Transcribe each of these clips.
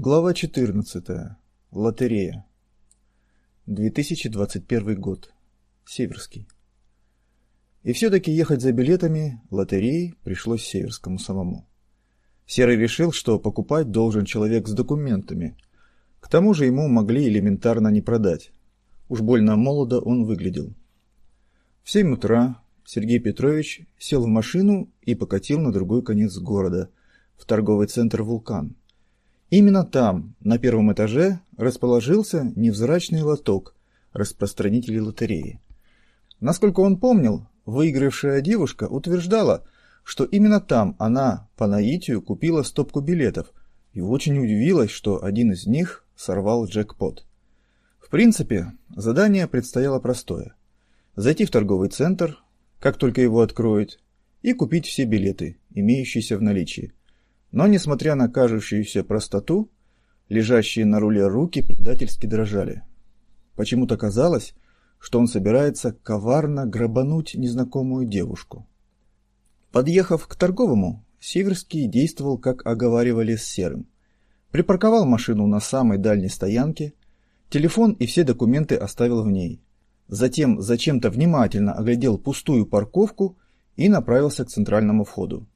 Глава 14. Лотерея. 2021 год. Северский. И все-таки ехать за билетами лотереи пришлось Северскому самому. Серый решил, что покупать должен человек с документами. К тому же ему могли элементарно не продать. Уж больно молодо он выглядел. В 7 утра Сергей Петрович сел в машину и покатил на другой конец города, в торговый центр «Вулкан». Именно там, на первом этаже, расположился невзрачный лоток распространителей лотереи. Насколько он помнил, выигравшая девушка утверждала, что именно там она по наитию купила стопку билетов и очень удивилась, что один из них сорвал джекпот. В принципе, задание предстояло простое. Зайти в торговый центр, как только его откроют, и купить все билеты, имеющиеся в наличии. Но, несмотря на кажущуюся простоту, лежащие на руле руки предательски дрожали. Почему-то казалось, что он собирается коварно грабануть незнакомую девушку. Подъехав к торговому, Северский действовал, как оговаривали с Серым. Припарковал машину на самой дальней стоянке, телефон и все документы оставил в ней. Затем зачем-то внимательно оглядел пустую парковку и направился к центральному входу.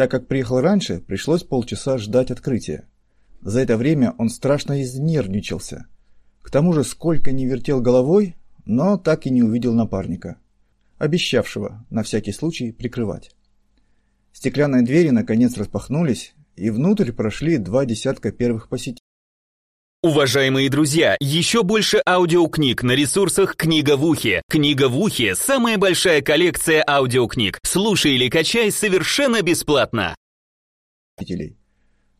Так как приехал раньше, пришлось полчаса ждать открытия. За это время он страшно изнервничался. К тому же сколько не вертел головой, но так и не увидел напарника, обещавшего на всякий случай прикрывать. Стеклянные двери наконец распахнулись, и внутрь прошли два десятка первых посетителей. Уважаемые друзья, еще больше аудиокниг на ресурсах «Книга в ухе». «Книга в ухе» — самая большая коллекция аудиокниг. Слушай или качай совершенно бесплатно.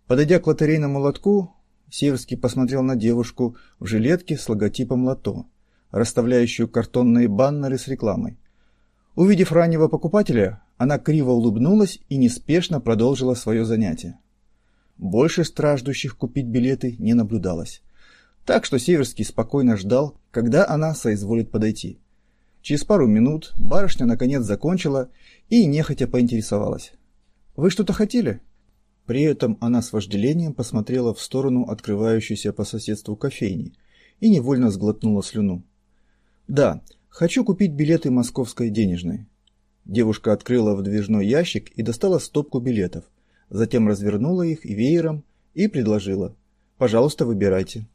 Подойдя к лотерейному лотку, Северский посмотрел на девушку в жилетке с логотипом лото, расставляющую картонные баннеры с рекламой. Увидев раннего покупателя, она криво улыбнулась и неспешно продолжила свое занятие. Больше страждущих купить билеты не наблюдалось. Так что Северский спокойно ждал, когда она соизволит подойти. Через пару минут барышня наконец закончила и нехотя поинтересовалась. «Вы что-то хотели?» При этом она с вожделением посмотрела в сторону открывающейся по соседству кофейни и невольно сглотнула слюну. «Да, хочу купить билеты московской денежной». Девушка открыла выдвижной ящик и достала стопку билетов – затем развернула их веером и предложила. «Пожалуйста, выбирайте».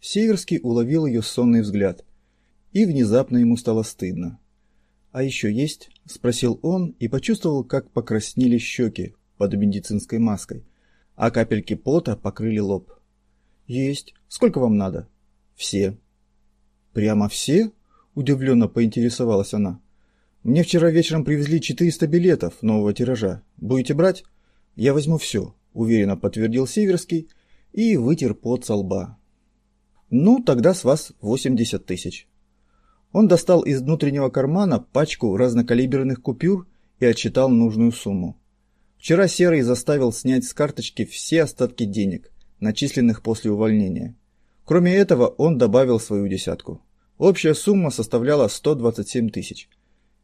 Северский уловил ее сонный взгляд, и внезапно ему стало стыдно. «А еще есть?» – спросил он и почувствовал, как покраснели щеки под медицинской маской, а капельки пота покрыли лоб. «Есть. Сколько вам надо?» «Все». «Прямо все?» – удивленно поинтересовалась она. «Мне вчера вечером привезли 400 билетов нового тиража. Будете брать?» «Я возьму все», — уверенно подтвердил Северский и вытер пот со лба. «Ну, тогда с вас 80 тысяч». Он достал из внутреннего кармана пачку разнокалиберных купюр и отчитал нужную сумму. Вчера Серый заставил снять с карточки все остатки денег, начисленных после увольнения. Кроме этого, он добавил свою десятку. Общая сумма составляла 127 тысяч.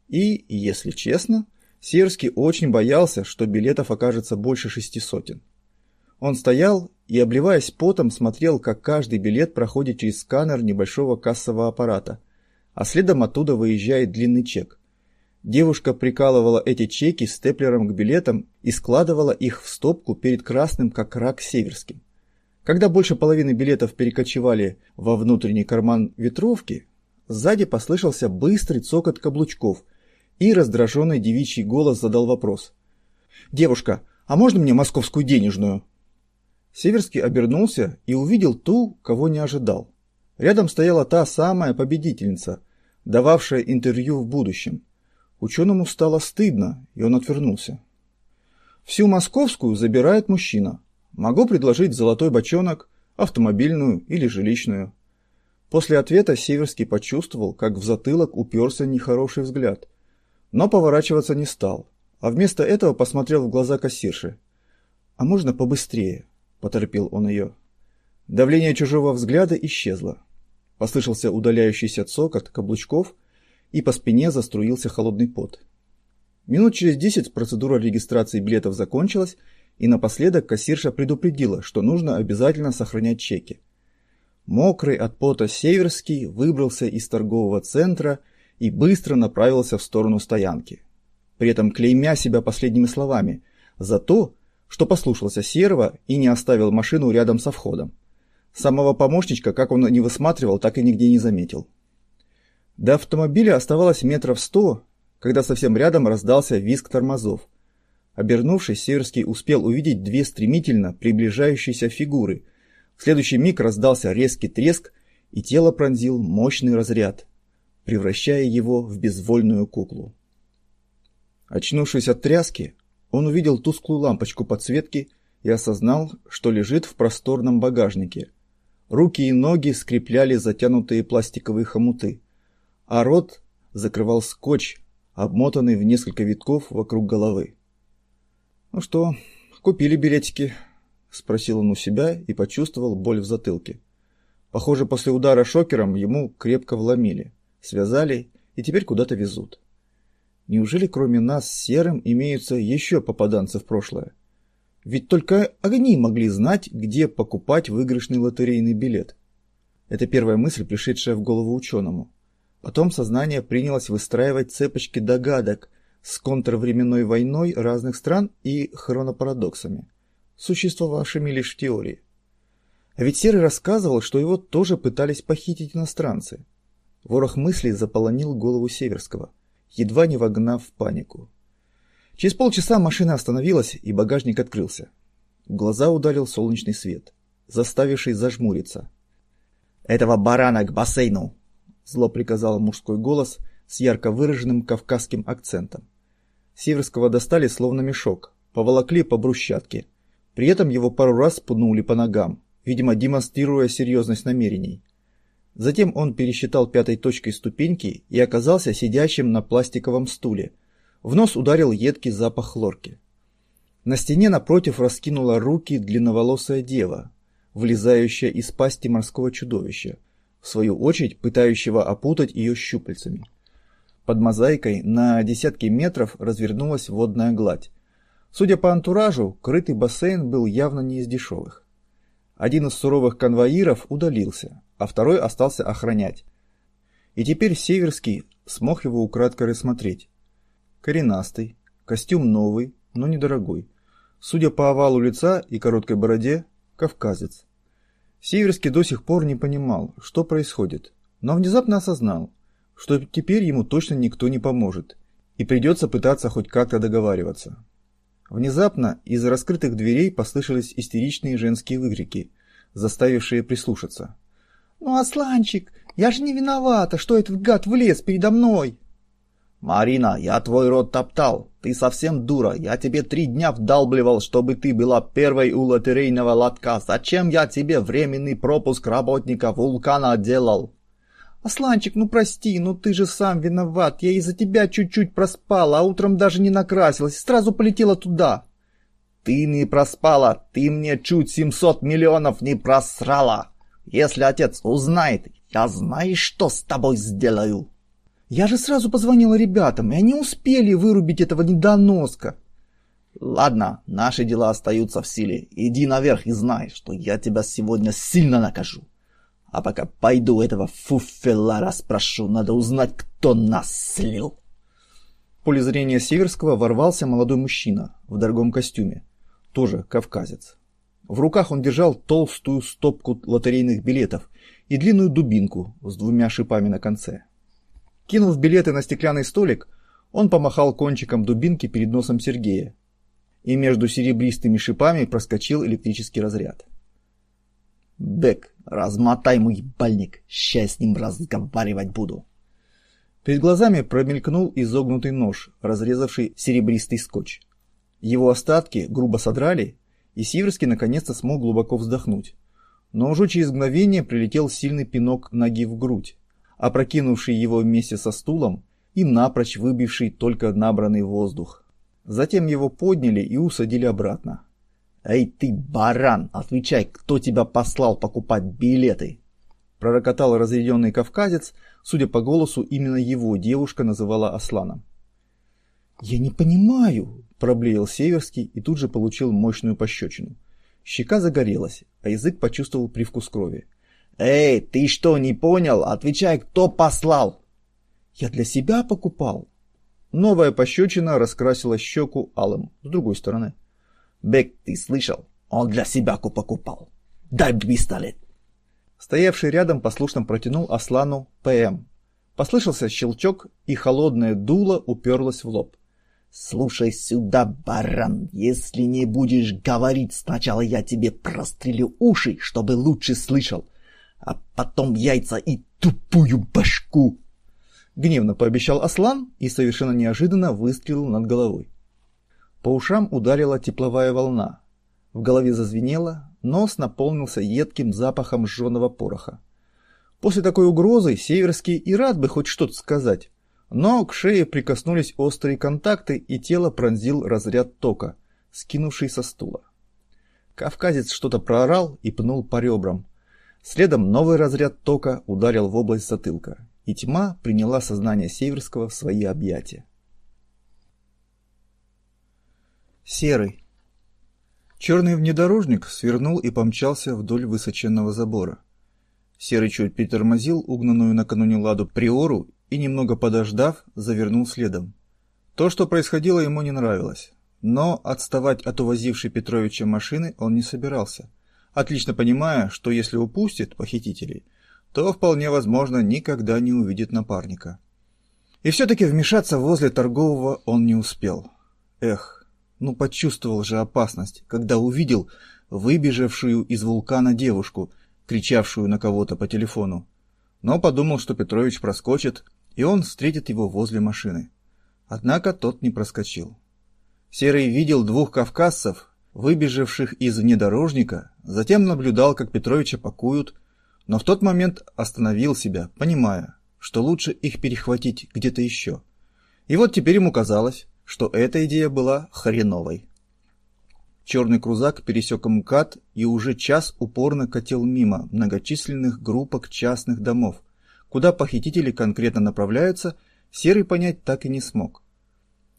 И, если честно, Сирский очень боялся, что билетов окажется больше шести сотен. Он стоял и, обливаясь потом, смотрел, как каждый билет проходит через сканер небольшого кассового аппарата, а следом оттуда выезжает длинный чек. Девушка прикалывала эти чеки степлером к билетам и складывала их в стопку перед красным, как рак северским. Когда больше половины билетов перекочевали во внутренний карман ветровки, сзади послышался быстрый цокот каблучков – и раздраженный девичий голос задал вопрос. «Девушка, а можно мне московскую денежную?» Северский обернулся и увидел ту, кого не ожидал. Рядом стояла та самая победительница, дававшая интервью в будущем. Ученому стало стыдно, и он отвернулся. «Всю московскую забирает мужчина. Могу предложить золотой бочонок, автомобильную или жилищную». После ответа Северский почувствовал, как в затылок уперся нехороший взгляд – но поворачиваться не стал, а вместо этого посмотрел в глаза кассирши. «А можно побыстрее?» – поторопил он ее. Давление чужого взгляда исчезло. Послышался удаляющийся цокот каблучков, и по спине заструился холодный пот. Минут через десять процедура регистрации билетов закончилась, И напоследок кассирша предупредила, что нужно обязательно сохранять чеки. Мокрый от пота Северский выбрался из торгового центра и быстро направился в сторону стоянки. При этом клеймя себя последними словами за то, что послушался Серого и не оставил машину рядом со входом. Самого помощничка, как он не высматривал, так и нигде не заметил. До автомобиля оставалось метров сто, когда совсем рядом раздался визг тормозов. Обернувшись, Северский успел увидеть две стремительно приближающиеся фигуры. В следующий миг раздался резкий треск, и тело пронзил мощный разряд, превращая его в безвольную куклу. Очнувшись от тряски, он увидел тусклую лампочку подсветки и осознал, что лежит в просторном багажнике. Руки и ноги скрепляли затянутые пластиковые хомуты, а рот закрывал скотч, обмотанный в несколько витков вокруг головы. «Ну что, купили билетики?» — спросил он у себя и почувствовал боль в затылке. Похоже, после удара шокером ему крепко вломили, связали и теперь куда-то везут. Неужели кроме нас с Серым имеются еще попаданцы в прошлое? Ведь только огни могли знать, где покупать выигрышный лотерейный билет. Это первая мысль, пришедшая в голову ученому. Потом сознание принялось выстраивать цепочки догадок с контрвременной войной разных стран и хронопарадоксами, существовавшими лишь в теории. А ведь Серый рассказывал, что его тоже пытались похитить иностранцы. Ворох мыслей заполонил голову Северского, едва не вогнав в панику. Через полчаса машина остановилась, и багажник открылся. В глаза ударил солнечный свет, заставивший зажмуриться. «Этого барана к бассейну!» — зло приказал мужской голос с ярко выраженным кавказским акцентом. Северского достали словно мешок, поволокли по брусчатке. При этом его пару раз пнули по ногам, видимо, демонстрируя серьезность намерений. Затем он пересчитал пятой точкой ступеньки и оказался сидящим на пластиковом стуле — в нос ударил едкий запах хлорки. На стене напротив раскинула руки длинноволосая дева, влезающая из пасти морского чудовища, в свою очередь пытающего опутать ее щупальцами. Под мозаикой на десятки метров развернулась водная гладь. Судя по антуражу, крытый бассейн был явно не из дешевых. Один из суровых конвоиров удалился, а второй остался охранять. И теперь Северский смог его украдкой рассмотреть. Коренастый, костюм новый, но недорогой. Судя по овалу лица и короткой бороде, кавказец. Северский до сих пор не понимал, что происходит, но внезапно осознал, что теперь ему точно никто не поможет, и придется пытаться хоть как-то договариваться. Внезапно из раскрытых дверей послышались истеричные женские выкрики, заставившие прислушаться. «Ну, Асланчик, я же не виновата, что этот гад влез передо мной!» «Марина, я твой рот топтал. Ты совсем дура. Я тебе три дня вдалбливал, чтобы ты была первой у лотерейного лотка. Зачем я тебе временный пропуск работника вулкана делал?» «Асланчик, ну прости, ну ты же сам виноват. Я из-за тебя чуть-чуть проспала, а утром даже не накрасилась. Сразу полетела туда». «Ты не проспала. Ты мне чуть 700 миллионов не просрала. Если отец узнает, я знаешь, что с тобой сделаю?» Я же сразу позвонила ребятам, и они успели вырубить этого недоноска. Ладно, наши дела остаются в силе. Иди наверх и знай, что я тебя сегодня сильно накажу. А пока пойду этого фуфела расспрошу, надо узнать, кто нас слил. В поле зрения Северского ворвался молодой мужчина в дорогом костюме, тоже кавказец. В руках он держал толстую стопку лотерейных билетов и длинную дубинку с двумя шипами на конце. Кинув билеты на стеклянный столик, он помахал кончиком дубинки перед носом Сергея, и между серебристыми шипами проскочил электрический разряд. «Бек, размотай мой бальник, ща с ним разговаривать буду». Перед глазами промелькнул изогнутый нож, разрезавший серебристый скотч. Его остатки грубо содрали, и Сиверский наконец-то смог глубоко вздохнуть. Но уже через мгновение прилетел сильный пинок ноги в грудь опрокинувший его вместе со стулом и напрочь выбивший только набранный воздух. Затем его подняли и усадили обратно. «Эй ты, баран, отвечай, кто тебя послал покупать билеты?» Пророкотал разъяренный кавказец, судя по голосу, именно его девушка называла Асланом. «Я не понимаю», — проблеял Северский и тут же получил мощную пощечину. Щека загорелась, а язык почувствовал привкус крови. «Эй, ты что, не понял? Отвечай, кто послал!» «Я для себя покупал». Новая пощечина раскрасила щеку алым с другой стороны. «Бек, ты слышал? Он для себя покупал. Дай пистолет!» Стоявший рядом послушно протянул Аслану ПМ. Послышался щелчок, и холодное дуло уперлось в лоб. «Слушай сюда, баран, если не будешь говорить, сначала я тебе прострелю уши, чтобы лучше слышал, а потом яйца и тупую башку!» Гневно пообещал Аслан и совершенно неожиданно выстрелил над головой. По ушам ударила тепловая волна. В голове зазвенело, нос наполнился едким запахом сжженного пороха. После такой угрозы Северский и рад бы хоть что-то сказать, но к шее прикоснулись острые контакты, и тело пронзил разряд тока, скинувший со стула. Кавказец что-то проорал и пнул по ребрам. Следом новый разряд тока ударил в область затылка, и тьма приняла сознание Северского в свои объятия. Серый. Черный внедорожник свернул и помчался вдоль высоченного забора. Серый чуть притормозил угнанную накануне ладу приору и, немного подождав, завернул следом. То, что происходило, ему не нравилось. Но отставать от увозившей Петровича машины он не собирался, отлично понимая, что если упустит похитителей, то вполне возможно никогда не увидит напарника. И все-таки вмешаться возле торгового он не успел. Эх, ну почувствовал же опасность, когда увидел выбежавшую из вулкана девушку, кричавшую на кого-то по телефону. Но подумал, что Петрович проскочит, и он встретит его возле машины. Однако тот не проскочил. Серый видел двух кавказцев, выбежавших из внедорожника, затем наблюдал, как Петровича пакуют, но в тот момент остановил себя, понимая, что лучше их перехватить где-то еще. И вот теперь ему казалось, что эта идея была хреновой. Черный крузак пересек МКАД и уже час упорно катил мимо многочисленных группок частных домов, Куда похитители конкретно направляются, Серый понять так и не смог.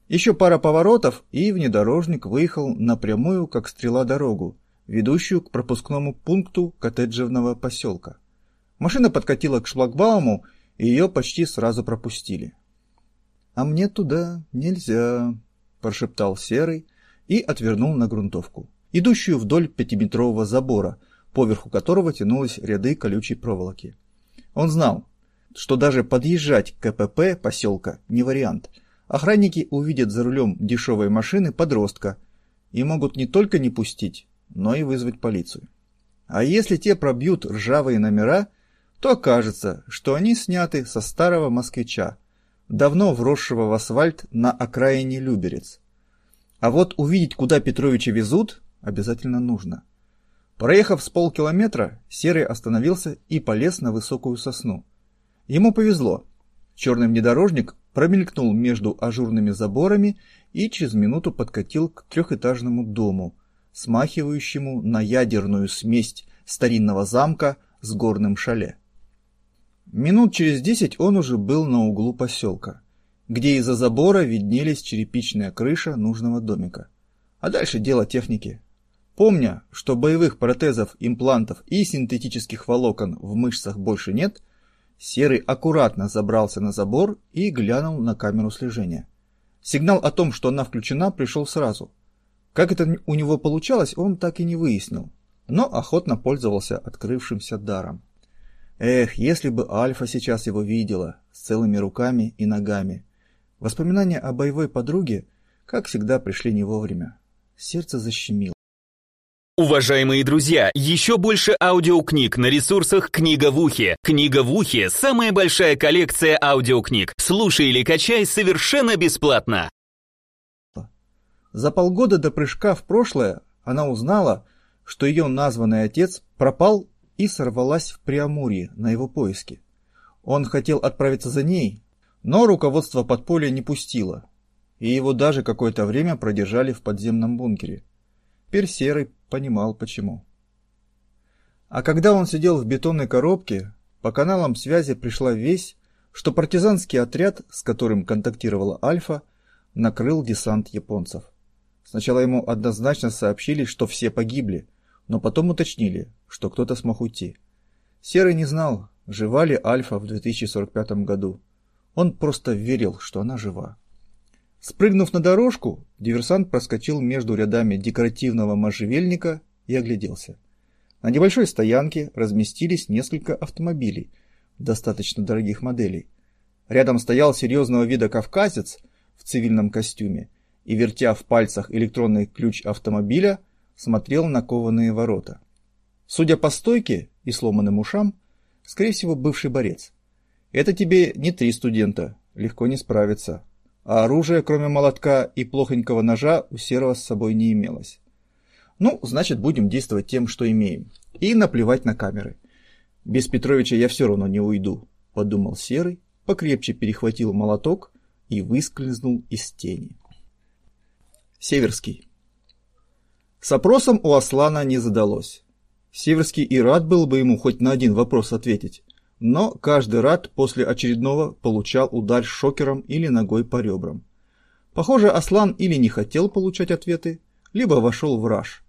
Еще пара поворотов, и внедорожник выехал напрямую, как стрела дорогу, ведущую к пропускному пункту коттеджевного поселка. Машина подкатила к шлагбауму, и ее почти сразу пропустили. «А мне туда нельзя», — прошептал Серый и отвернул на грунтовку, идущую вдоль пятиметрового забора, поверху которого тянулись ряды колючей проволоки. Он знал, что даже подъезжать к КПП поселка не вариант. Охранники увидят за рулем дешевой машины подростка и могут не только не пустить, но и вызвать полицию. А если те пробьют ржавые номера, то окажется, что они сняты со старого москвича, давно вросшего в асфальт на окраине Люберец. А вот увидеть, куда Петровича везут, обязательно нужно. Проехав с полкилометра, Серый остановился и полез на высокую сосну – Ему повезло. Черный внедорожник промелькнул между ажурными заборами и через минуту подкатил к трехэтажному дому, смахивающему на ядерную смесь старинного замка с горным шале. Минут через десять он уже был на углу поселка, где из-за забора виднелись черепичная крыша нужного домика. А дальше дело техники. Помня, что боевых протезов, имплантов и синтетических волокон в мышцах больше нет, Серый аккуратно забрался на забор и глянул на камеру слежения. Сигнал о том, что она включена, пришел сразу. Как это у него получалось, он так и не выяснил, но охотно пользовался открывшимся даром. Эх, если бы Альфа сейчас его видела, с целыми руками и ногами. Воспоминания о боевой подруге, как всегда, пришли не вовремя. Сердце защемило. Уважаемые друзья, еще больше аудиокниг на ресурсах «Книга в ухе». «Книга в ухе» — самая большая коллекция аудиокниг. Слушай или качай совершенно бесплатно. За полгода до прыжка в прошлое она узнала, что ее названный отец пропал и сорвалась в Преамурье на его поиски. Он хотел отправиться за ней, но руководство подполья не пустило, и его даже какое-то время продержали в подземном бункере. Теперь Серый понимал почему. А когда он сидел в бетонной коробке, по каналам связи пришла весть, что партизанский отряд, с которым контактировала Альфа, накрыл десант японцев. Сначала ему однозначно сообщили, что все погибли, но потом уточнили, что кто-то смог уйти. Серый не знал, жива ли Альфа в 2045 году. Он просто верил, что она жива. Спрыгнув на дорожку, диверсант проскочил между рядами декоративного можжевельника и огляделся. На небольшой стоянке разместились несколько автомобилей, достаточно дорогих моделей. Рядом стоял серьезного вида кавказец в цивильном костюме и, вертя в пальцах электронный ключ автомобиля, смотрел на кованые ворота. Судя по стойке и сломанным ушам, скорее всего, бывший борец. Это тебе не три студента, легко не справиться. А оружия, кроме молотка и плохонького ножа, у Серого с собой не имелось. Ну, значит, будем действовать тем, что имеем. И наплевать на камеры. Без Петровича я все равно не уйду, подумал Серый, покрепче перехватил молоток и выскользнул из тени. Северский. С опросом у Аслана не задалось. Северский и рад был бы ему хоть на один вопрос ответить, но каждый рад после очередного получал удар шокером или ногой по ребрам. Похоже, Аслан или не хотел получать ответы, либо вошел в раж.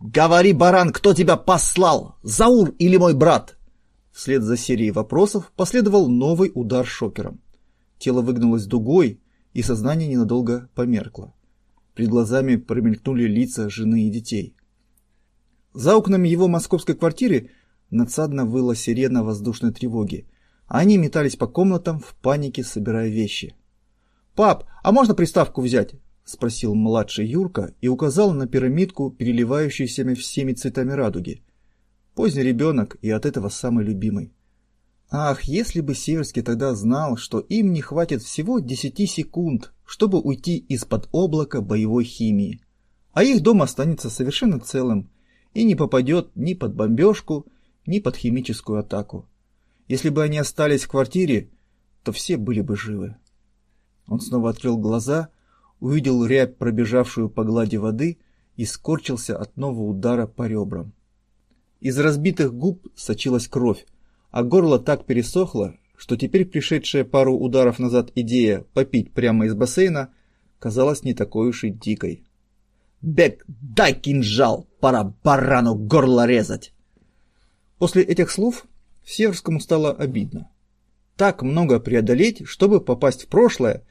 «Говори, баран, кто тебя послал? Заур или мой брат?» Вслед за серией вопросов последовал новый удар шокером. Тело выгнулось дугой, и сознание ненадолго померкло. Перед глазами промелькнули лица жены и детей. За окнами его московской квартиры надсадно выла сирена воздушной тревоги. Они метались по комнатам в панике, собирая вещи. «Пап, а можно приставку взять?» — спросил младший Юрка и указал на пирамидку, переливающуюся всеми цветами радуги. Поздний ребенок и от этого самый любимый. Ах, если бы Северский тогда знал, что им не хватит всего 10 секунд, чтобы уйти из-под облака боевой химии. А их дом останется совершенно целым и не попадет ни под бомбежку, ни под химическую атаку. Если бы они остались в квартире, то все были бы живы. Он снова открыл глаза, увидел рябь, пробежавшую по глади воды, и скорчился от нового удара по ребрам. Из разбитых губ сочилась кровь, а горло так пересохло, что теперь пришедшая пару ударов назад идея попить прямо из бассейна казалась не такой уж и дикой. «Бег, дай кинжал! Пора барану горло резать!» После этих слов Северскому стало обидно. Так много преодолеть, чтобы попасть в прошлое,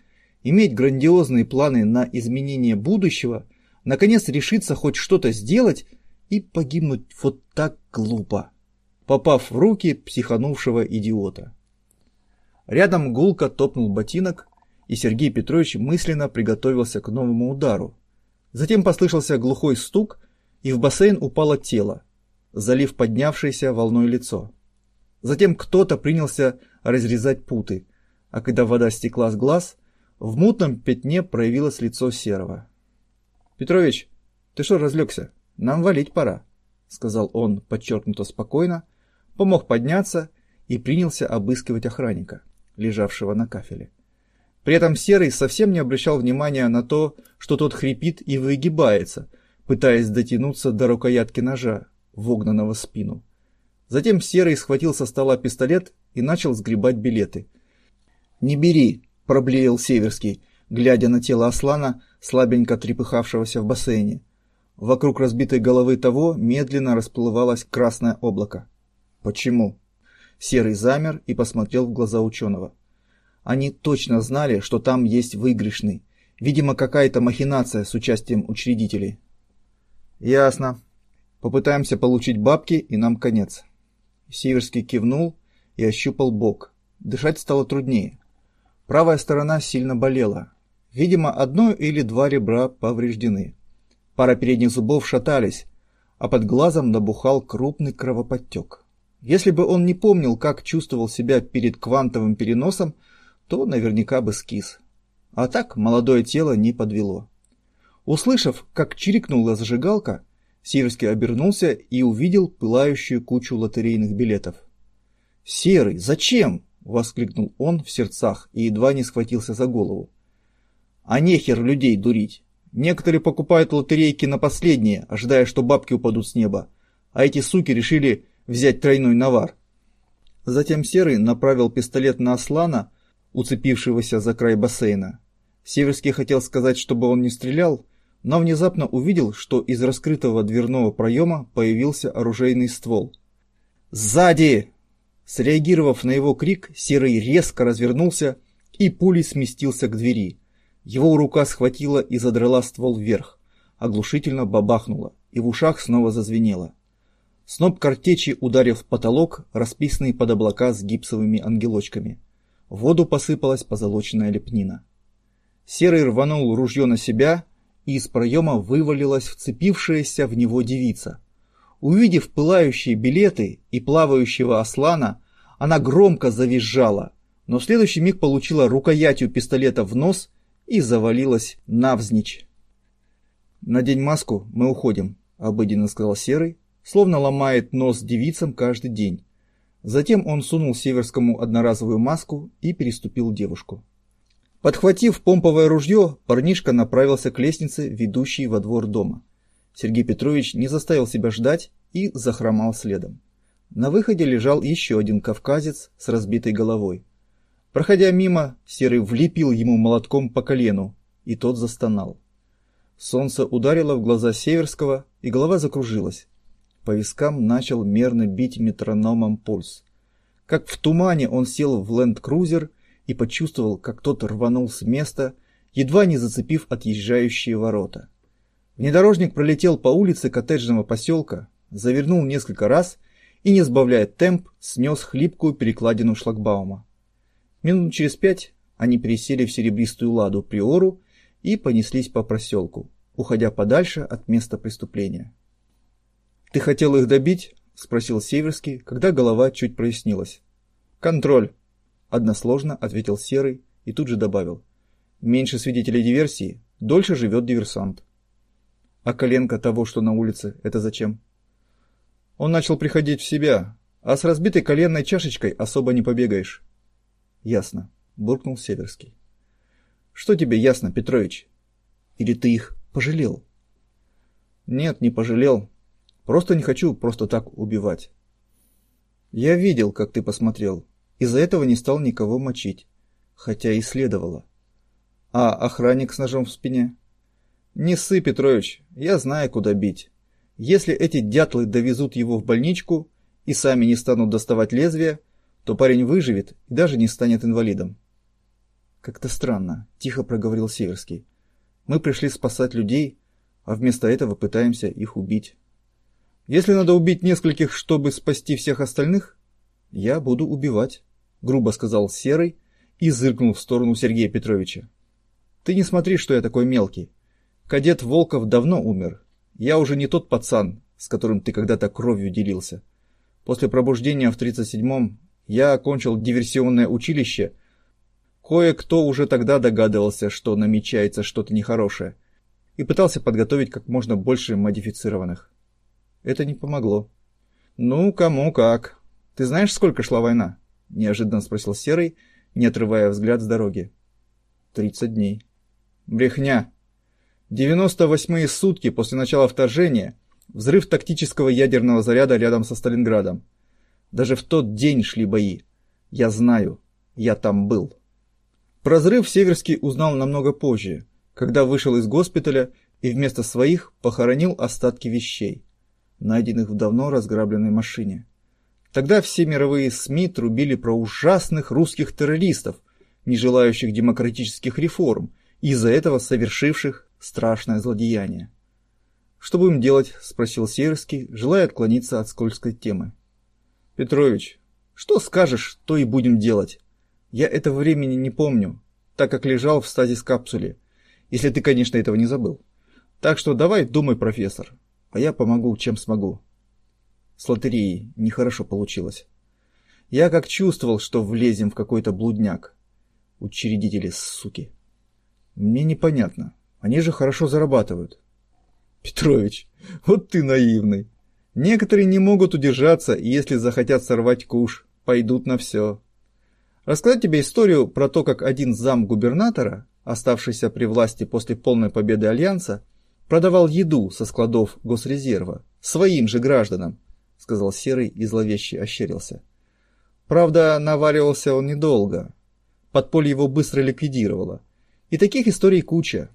иметь грандиозные планы на изменение будущего, наконец решиться хоть что-то сделать и погибнуть вот так глупо попав в руки психанувшего идиота. Рядом гулко топнул ботинок, и Сергей Петрович мысленно приготовился к новому удару. Затем послышался глухой стук, и в бассейн упало тело, залив поднявшееся волной лицо. Затем кто-то принялся разрезать путы, а когда вода стекла с глаз, в мутном пятне проявилось лицо Серого. «Петрович, ты что разлегся? Нам валить пора», — сказал он подчеркнуто спокойно, помог подняться и принялся обыскивать охранника, лежавшего на кафеле. При этом Серый совсем не обращал внимания на то, что тот хрипит и выгибается, пытаясь дотянуться до рукоятки ножа, вогнанного спину. Затем Серый схватил со стола пистолет и начал сгребать билеты. «Не бери!» – проблеял Северский, глядя на тело Аслана, слабенько трепыхавшегося в бассейне. Вокруг разбитой головы того медленно расплывалось красное облако. Почему? Серый замер и посмотрел в глаза ученого. Они точно знали, что там есть выигрышный. Видимо, какая-то махинация с участием учредителей. Ясно. Попытаемся получить бабки, и нам конец. Северский кивнул и ощупал бок. Дышать стало труднее. Правая сторона сильно болела. Видимо, одно или два ребра повреждены. Пара передних зубов шатались, а под глазом набухал крупный кровоподтек. Если бы он не помнил, как чувствовал себя перед квантовым переносом, то наверняка бы скис. А так молодое тело не подвело. Услышав, как чирикнула зажигалка, Северский обернулся и увидел пылающую кучу лотерейных билетов. «Серый, зачем?» — воскликнул он в сердцах и едва не схватился за голову. «А нехер людей дурить. Некоторые покупают лотерейки на последние, ожидая, что бабки упадут с неба, а эти суки решили взять тройной навар. Затем Серый направил пистолет на Аслана, уцепившегося за край бассейна. Северский хотел сказать, чтобы он не стрелял, но внезапно увидел, что из раскрытого дверного проема появился оружейный ствол. «Сзади!» Среагировав на его крик, Серый резко развернулся и пулей сместился к двери. Его рука схватила и задрала ствол вверх, оглушительно бабахнула, и в ушах снова зазвенело. Сноп картечи ударил в потолок, расписанный под облака с гипсовыми ангелочками. В воду посыпалась позолоченная лепнина. Серый рванул ружье на себя, и из проема вывалилась вцепившаяся в него девица. Увидев пылающие билеты и плавающего ослана, она громко завизжала, но в следующий миг получила рукоятью пистолета в нос и завалилась навзничь. «Надень маску, мы уходим», — обыденно сказал Серый, словно ломает нос девицам каждый день. Затем он сунул Северскому одноразовую маску и переступил девушку. Подхватив помповое ружье, парнишка направился к лестнице, ведущей во двор дома. Сергей Петрович не заставил себя ждать и захромал следом. На выходе лежал еще один кавказец с разбитой головой. Проходя мимо, Серый влепил ему молотком по колену, и тот застонал. Солнце ударило в глаза Северского, и голова закружилась. По вискам начал мерно бить метрономом пульс. Как в тумане он сел в ленд-крузер и почувствовал, как тот рванул с места, едва не зацепив отъезжающие ворота. Внедорожник пролетел по улице коттеджного поселка, завернул несколько раз и, не сбавляя темп, снес хлипкую перекладину шлагбаума. Минут через пять они пересели в серебристую ладу Приору и понеслись по проселку, уходя подальше от места преступления. «Ты хотел их добить?» — спросил Северский, когда голова чуть прояснилась. «Контроль», — односложно ответил Серый и тут же добавил. «Меньше свидетелей диверсии, дольше живет диверсант». «А коленка того, что на улице, это зачем?» Он начал приходить в себя, а с разбитой коленной чашечкой особо не побегаешь. «Ясно», — буркнул Северский. «Что тебе ясно, Петрович? Или ты их пожалел?» «Нет, не пожалел. Просто не хочу просто так убивать. Я видел, как ты посмотрел. Из-за этого не стал никого мочить. Хотя и следовало. А охранник с ножом в спине? Не ссы, Петрович, я знаю, куда бить. Если эти дятлы довезут его в больничку и сами не станут доставать лезвие, то парень выживет и даже не станет инвалидом. Как-то странно, тихо проговорил Северский. Мы пришли спасать людей, а вместо этого пытаемся их убить. Если надо убить нескольких, чтобы спасти всех остальных, я буду убивать, грубо сказал Серый и зыркнул в сторону Сергея Петровича. Ты не смотри, что я такой мелкий. Кадет Волков давно умер. Я уже не тот пацан, с которым ты когда-то кровью делился. После пробуждения в 37-м я окончил диверсионное училище. Кое-кто уже тогда догадывался, что намечается что-то нехорошее, и пытался подготовить как можно больше модифицированных. Это не помогло. «Ну, кому как. Ты знаешь, сколько шла война?» — неожиданно спросил Серый, не отрывая взгляд с дороги. «Тридцать дней». «Брехня. Девяносто восьмые сутки после начала вторжения взрыв тактического ядерного заряда рядом со Сталинградом. Даже в тот день шли бои. Я знаю. Я там был». Про взрыв Северский узнал намного позже, когда вышел из госпиталя и вместо своих похоронил остатки вещей найденных в давно разграбленной машине. Тогда все мировые СМИ трубили про ужасных русских террористов, не желающих демократических реформ, и из-за этого совершивших страшное злодеяние. «Что будем делать?» – спросил Северский, желая отклониться от скользкой темы. «Петрович, что скажешь, то и будем делать. Я этого времени не помню, так как лежал в стазис-капсуле, если ты, конечно, этого не забыл. Так что давай думай, профессор, а я помогу, чем смогу. С лотереей нехорошо получилось. Я как чувствовал, что влезем в какой-то блудняк. Учредители, суки. Мне непонятно. Они же хорошо зарабатывают. Петрович, вот ты наивный. Некоторые не могут удержаться, и если захотят сорвать куш, пойдут на все. Рассказать тебе историю про то, как один зам губернатора, оставшийся при власти после полной победы Альянса, продавал еду со складов госрезерва своим же гражданам, сказал Серый и зловеще ощерился. Правда, наваривался он недолго. Подполье его быстро ликвидировало. И таких историй куча.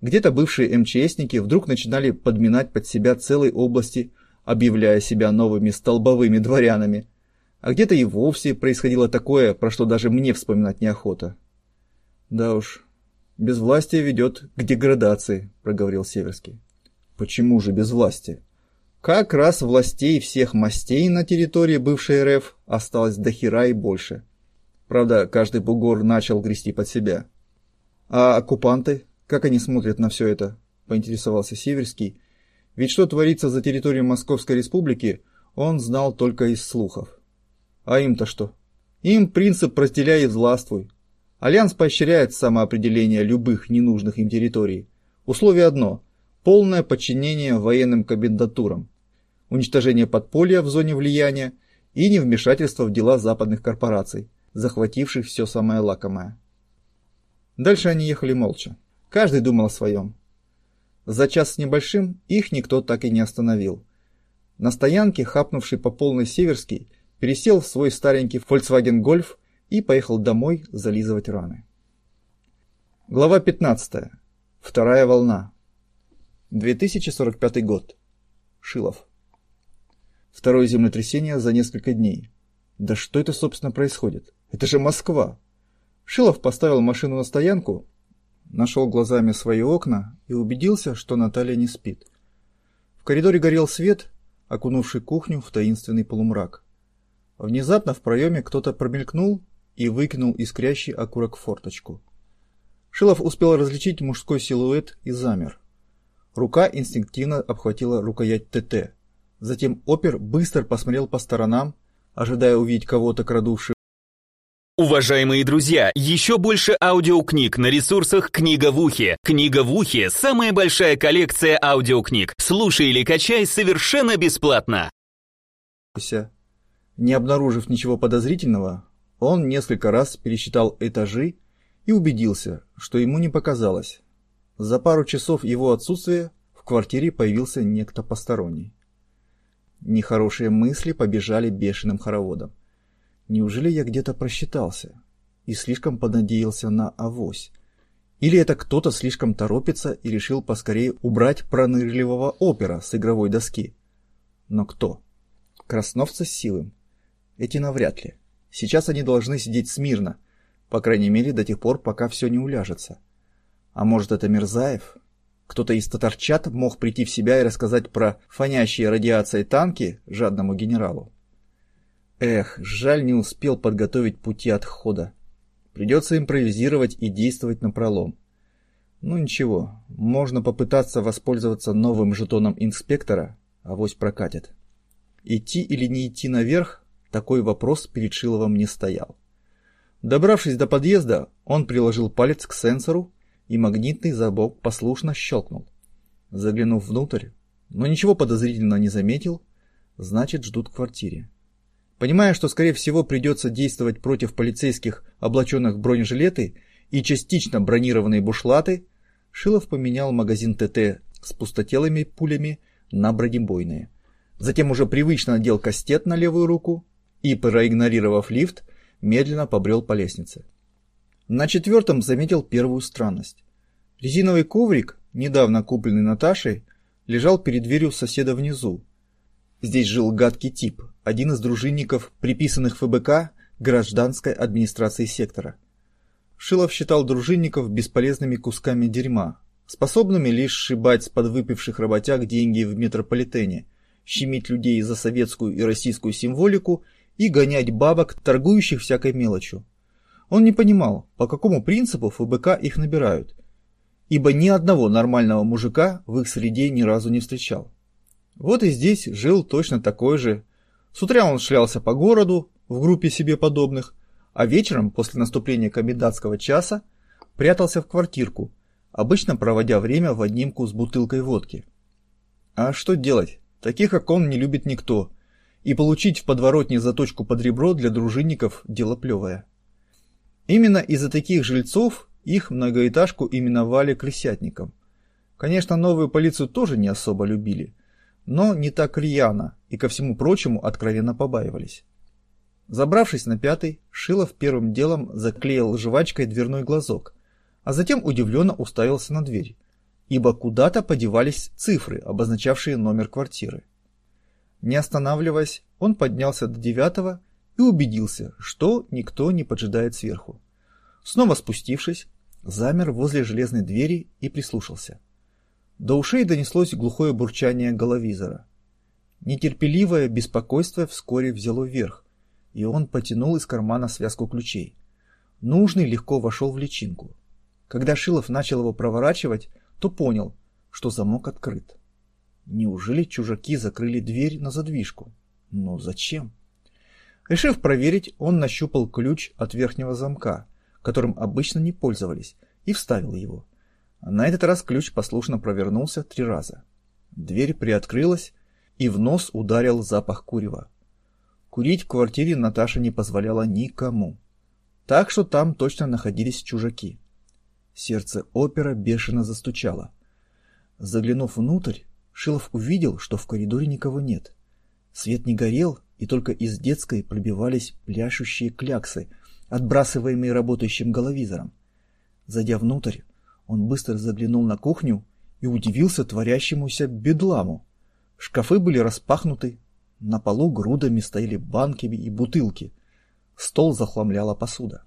Где-то бывшие МЧСники вдруг начинали подминать под себя целые области, объявляя себя новыми столбовыми дворянами. А где-то и вовсе происходило такое, про что даже мне вспоминать неохота. Да уж, безвластие ведет к деградации, проговорил Северский. Почему же безвластие? Как раз властей всех мастей на территории бывшей РФ осталось до хера и больше. Правда, каждый бугор начал грести под себя. А оккупанты, как они смотрят на все это? Поинтересовался Северский. Ведь что творится за территорией Московской Республики, он знал только из слухов. А им-то что? Им принцип «разделяй и властвуй». Альянс поощряет самоопределение любых ненужных им территорий. Условие одно – полное подчинение военным комендатурам, уничтожение подполья в зоне влияния и невмешательство в дела западных корпораций, захвативших все самое лакомое. Дальше они ехали молча. Каждый думал о своем. За час с небольшим их никто так и не остановил. На стоянке, хапнувший по полной Северский, пересел в свой старенький Volkswagen Golf и поехал домой зализывать раны. Глава 15. Вторая волна. 2045 год. Шилов. Второе землетрясение за несколько дней. Да что это, собственно, происходит? Это же Москва. Шилов поставил машину на стоянку, нашел глазами свои окна и убедился, что Наталья не спит. В коридоре горел свет, окунувший кухню в таинственный полумрак. Внезапно в проеме кто-то промелькнул и выкинул искрящий окурок в форточку. Шилов успел различить мужской силуэт и замер. Рука инстинктивно обхватила рукоять ТТ. Затем опер быстро посмотрел по сторонам, ожидая увидеть кого-то крадувшего. Уважаемые друзья, еще больше аудиокниг на ресурсах «Книга в ухе». «Книга в ухе» — самая большая коллекция аудиокниг. Слушай или качай совершенно бесплатно. Не обнаружив ничего подозрительного, он несколько раз пересчитал этажи и убедился, что ему не показалось. За пару часов его отсутствия в квартире появился некто посторонний. Нехорошие мысли побежали бешеным хороводом. Неужели я где-то просчитался и слишком понадеялся на авось? Или это кто-то слишком торопится и решил поскорее убрать пронырливого опера с игровой доски? Но кто? Красновцы с силым? Эти навряд ли. Сейчас они должны сидеть смирно, по крайней мере до тех пор, пока все не уляжется. А может это Мирзаев? Кто-то из татарчат мог прийти в себя и рассказать про фонящие радиацией танки жадному генералу. Эх, жаль не успел подготовить пути отхода. Придется импровизировать и действовать напролом. Ну ничего, можно попытаться воспользоваться новым жетоном инспектора, авось прокатит. Идти или не идти наверх, такой вопрос перед Шиловым не стоял. Добравшись до подъезда, он приложил палец к сенсору, и магнитный замок послушно щелкнул. Заглянув внутрь, но ничего подозрительного не заметил, значит ждут в квартире. Понимая, что скорее всего придется действовать против полицейских, облаченных в бронежилеты и частично бронированные бушлаты, Шилов поменял магазин ТТ с пустотелыми пулями на бронебойные. Затем уже привычно надел кастет на левую руку и, проигнорировав лифт, медленно побрел по лестнице. На четвертом заметил первую странность. Резиновый коврик, недавно купленный Наташей, лежал перед дверью соседа внизу. Здесь жил гадкий тип, один из дружинников, приписанных ФБК гражданской администрации сектора. Шилов считал дружинников бесполезными кусками дерьма, способными лишь сшибать с подвыпивших работяг деньги в метрополитене, щемить людей за советскую и российскую символику и гонять бабок, торгующих всякой мелочью. Он не понимал, по какому принципу ФБК их набирают, ибо ни одного нормального мужика в их среде ни разу не встречал. Вот и здесь жил точно такой же. С утра он шлялся по городу в группе себе подобных, а вечером, после наступления комендантского часа, прятался в квартирку, обычно проводя время в обнимку с бутылкой водки. А что делать? Таких, как он, не любит никто, и получить в подворотне заточку под ребро для дружинников – дело плевое. Именно из-за таких жильцов их многоэтажку именовали крысятником. Конечно, новую полицию тоже не особо любили, но не так рьяно и ко всему прочему откровенно побаивались. Забравшись на пятый, Шилов первым делом заклеил жвачкой дверной глазок, а затем удивленно уставился на дверь, ибо куда-то подевались цифры, обозначавшие номер квартиры. Не останавливаясь, он поднялся до девятого и убедился, что никто не поджидает сверху. Снова спустившись, замер возле железной двери и прислушался. До ушей донеслось глухое бурчание головизора. Нетерпеливое беспокойство вскоре взяло верх, и он потянул из кармана связку ключей. Нужный легко вошел в личинку. Когда Шилов начал его проворачивать, то понял, что замок открыт. Неужели чужаки закрыли дверь на задвижку? Но зачем? Решив проверить, он нащупал ключ от верхнего замка, которым обычно не пользовались, и вставил его. На этот раз ключ послушно провернулся три раза. Дверь приоткрылась, и в нос ударил запах курева. Курить в квартире Наташа не позволяла никому. Так что там точно находились чужаки. Сердце опера бешено застучало. Заглянув внутрь, Шилов увидел, что в коридоре никого нет. Свет не горел, и только из детской пробивались пляшущие кляксы, отбрасываемые работающим головизором. Зайдя внутрь, он быстро заглянул на кухню и удивился творящемуся бедламу. Шкафы были распахнуты, на полу грудами стояли банки и бутылки. Стол захламляла посуда.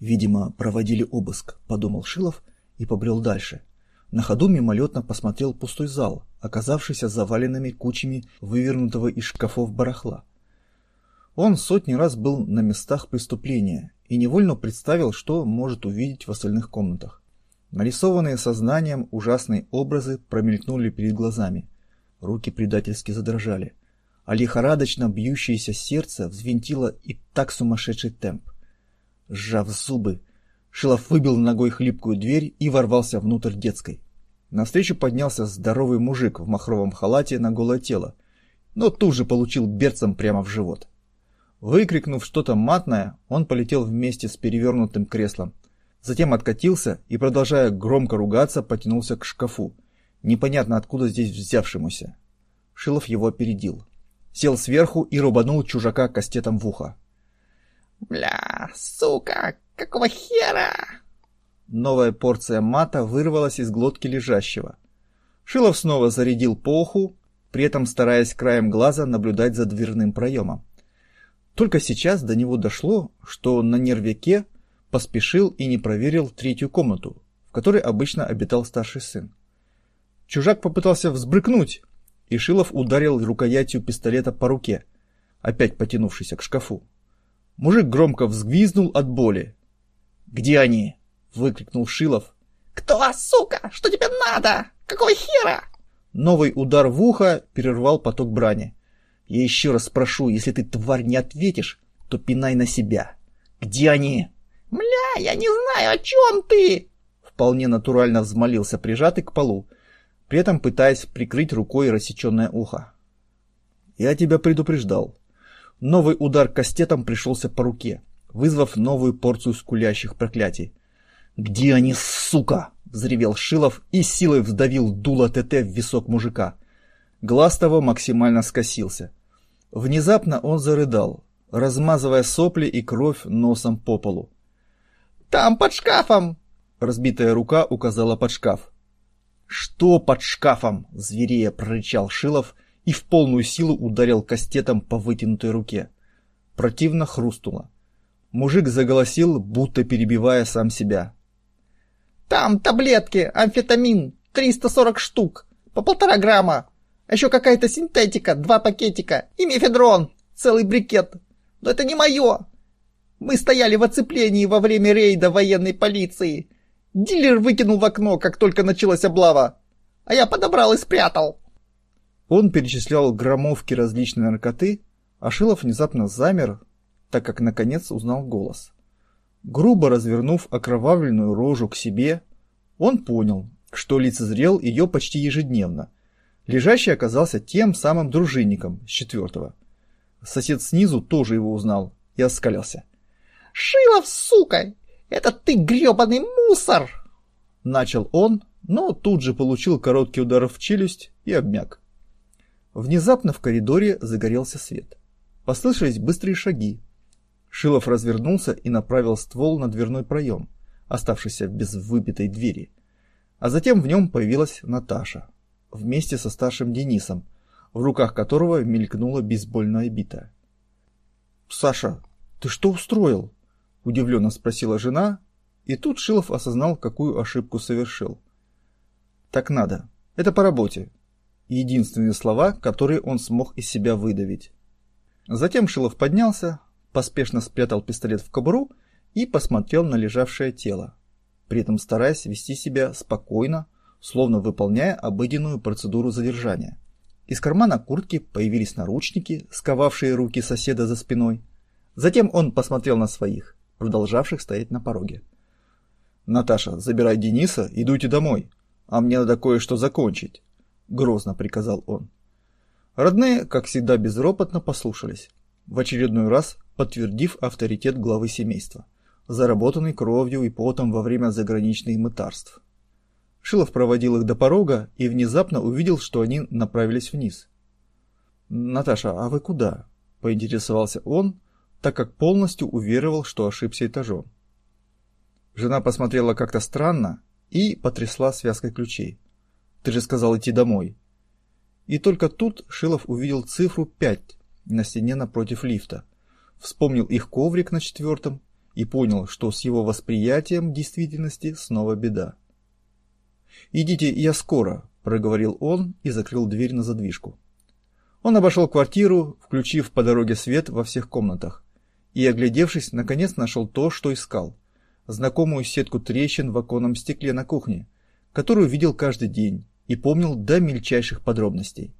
Видимо, проводили обыск, подумал Шилов и побрел дальше. На ходу мимолетно посмотрел пустой зал, оказавшийся заваленными кучами вывернутого из шкафов барахла. Он сотни раз был на местах преступления и невольно представил, что может увидеть в остальных комнатах. Нарисованные сознанием ужасные образы промелькнули перед глазами. Руки предательски задрожали, а лихорадочно бьющееся сердце взвинтило и так сумасшедший темп. Сжав зубы, Шилов выбил ногой хлипкую дверь и ворвался внутрь детской. Навстречу поднялся здоровый мужик в махровом халате на голое тело, но тут же получил берцем прямо в живот. Выкрикнув что-то матное, он полетел вместе с перевернутым креслом. Затем откатился и, продолжая громко ругаться, потянулся к шкафу, непонятно откуда здесь взявшемуся. Шилов его опередил. Сел сверху и рубанул чужака кастетом в ухо. «Бля, сука, какого хера?» Новая порция мата вырвалась из глотки лежащего. Шилов снова зарядил по уху, при этом стараясь краем глаза наблюдать за дверным проемом. Только сейчас до него дошло, что на нервяке поспешил и не проверил третью комнату, в которой обычно обитал старший сын. Чужак попытался взбрыкнуть, и Шилов ударил рукоятью пистолета по руке, опять потянувшись к шкафу. Мужик громко взвизнул от боли. «Где они?» — выкрикнул Шилов. «Кто, сука? Что тебе надо? Какого хера?» Новый удар в ухо перервал поток брани. «Я еще раз спрошу, если ты, тварь, не ответишь, то пинай на себя. Где они?» «Мля, я не знаю, о чем ты!» Вполне натурально взмолился прижатый к полу, при этом пытаясь прикрыть рукой рассеченное ухо. «Я тебя предупреждал». Новый удар кастетом пришелся по руке, вызвав новую порцию скулящих проклятий. «Где они, сука?» — взревел Шилов и силой вдавил дуло ТТ в висок мужика. Глаз того максимально скосился. Внезапно он зарыдал, размазывая сопли и кровь носом по полу. «Там, под шкафом!» Разбитая рука указала под шкаф. «Что под шкафом?» — зверея прорычал Шилов и в полную силу ударил кастетом по вытянутой руке. Противно хрустнуло. Мужик заголосил, будто перебивая сам себя. «Там таблетки, амфетамин, 340 штук, по полтора грамма. А еще какая-то синтетика, два пакетика и мефедрон, целый брикет. Но это не мое. Мы стояли в оцеплении во время рейда военной полиции. Дилер выкинул в окно, как только началась облава. А я подобрал и спрятал. Он перечислял граммовки различной наркоты, а Шилов внезапно замер, так как наконец узнал голос. Грубо развернув окровавленную рожу к себе, он понял, что лицезрел ее почти ежедневно. Лежащий оказался тем самым дружинником с четвертого. Сосед снизу тоже его узнал и оскалился. «Шилов, сука! «Это ты грёбаный мусор!» Начал он, но тут же получил короткий удар в челюсть и обмяк. Внезапно в коридоре загорелся свет. Послышались быстрые шаги. Шилов развернулся и направил ствол на дверной проем, оставшийся без выбитой двери. А затем в нем появилась Наташа, вместе со старшим Денисом, в руках которого мелькнула бейсбольная бита. «Саша, ты что устроил?» – удивленно спросила жена, и тут Шилов осознал, какую ошибку совершил. «Так надо. Это по работе». Единственные слова, которые он смог из себя выдавить. Затем Шилов поднялся, поспешно спрятал пистолет в кобуру и посмотрел на лежавшее тело, при этом стараясь вести себя спокойно, словно выполняя обыденную процедуру задержания. Из кармана куртки появились наручники, сковавшие руки соседа за спиной. Затем он посмотрел на своих, продолжавших стоять на пороге. «Наташа, забирай Дениса и дуйте домой, а мне надо кое-что закончить», — грозно приказал он. Родные, как всегда, безропотно послушались, в очередной раз подтвердив авторитет главы семейства, заработанный кровью и потом во время заграничных мытарств. Шилов проводил их до порога и внезапно увидел, что они направились вниз. «Наташа, а вы куда?» – поинтересовался он, так как полностью уверовал, что ошибся этажом. Жена посмотрела как-то странно и потрясла связкой ключей. «Ты же сказал идти домой». И только тут Шилов увидел цифру 5 на стене напротив лифта, вспомнил их коврик на четвертом и понял, что с его восприятием действительности снова беда. «Идите, я скоро», — проговорил он и закрыл дверь на задвижку. Он обошел квартиру, включив по дороге свет во всех комнатах, и, оглядевшись, наконец нашел то, что искал. Знакомую сетку трещин в оконном стекле на кухне, которую видел каждый день и помнил до мельчайших подробностей.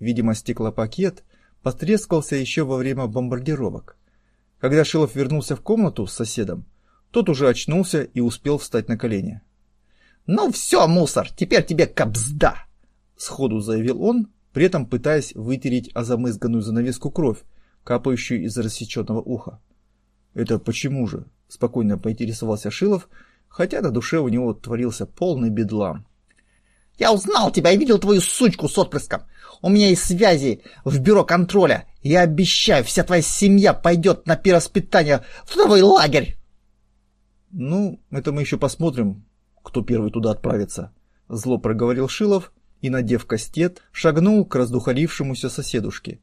Видимо, стеклопакет потрескался еще во время бомбардировок. Когда Шилов вернулся в комнату с соседом, тот уже очнулся и успел встать на колени. «Ну все, мусор, теперь тебе капзда!» Сходу заявил он, при этом пытаясь вытереть о замызганную занавеску кровь, капающую из рассеченного уха. «Это почему же?» – спокойно поинтересовался Шилов, хотя на душе у него творился полный бедлам. «Я узнал тебя и видел твою сучку с отпрыском. У меня есть связи в бюро контроля. Я обещаю, вся твоя семья пойдет на перевоспитание в трудовой лагерь!» «Ну, это мы еще посмотрим, кто первый туда отправится», — зло проговорил Шилов и, надев кастет, шагнул к раздухарившемуся соседушке.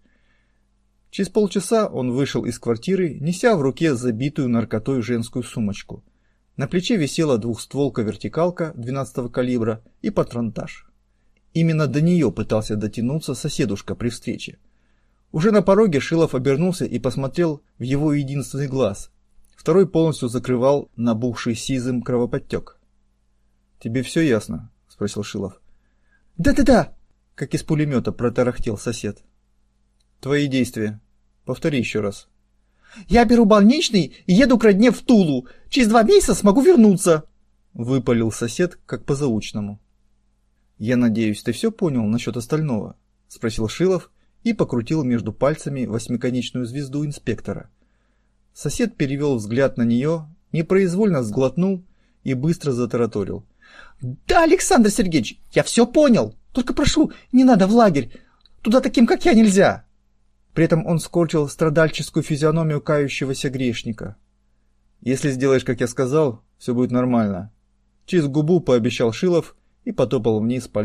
Через полчаса он вышел из квартиры, неся в руке забитую наркотой женскую сумочку. На плече висела двухстволка-вертикалка 12-го калибра и патронтаж. Именно до нее пытался дотянуться соседушка при встрече. Уже на пороге Шилов обернулся и посмотрел в его единственный глаз. Второй полностью закрывал набухший сизым кровоподтек. «Тебе все ясно?» — спросил Шилов. «Да-да-да!» — как из пулемета протарахтел сосед. «Твои действия. Повтори еще раз». «Я беру больничный и еду к родне в Тулу. Через два месяца смогу вернуться!» — выпалил сосед, как по заучному. «Я надеюсь, ты все понял насчет остального?» — спросил Шилов и покрутил между пальцами восьмиконечную звезду инспектора. Сосед перевел взгляд на нее, непроизвольно сглотнул и быстро затараторил. «Да, Александр Сергеевич, я все понял. Только прошу, не надо в лагерь. Туда таким, как я, нельзя». При этом он скорчил страдальческую физиономию кающегося грешника. «Если сделаешь, как я сказал, все будет нормально». Через губу пообещал Шилов и потопал вниз по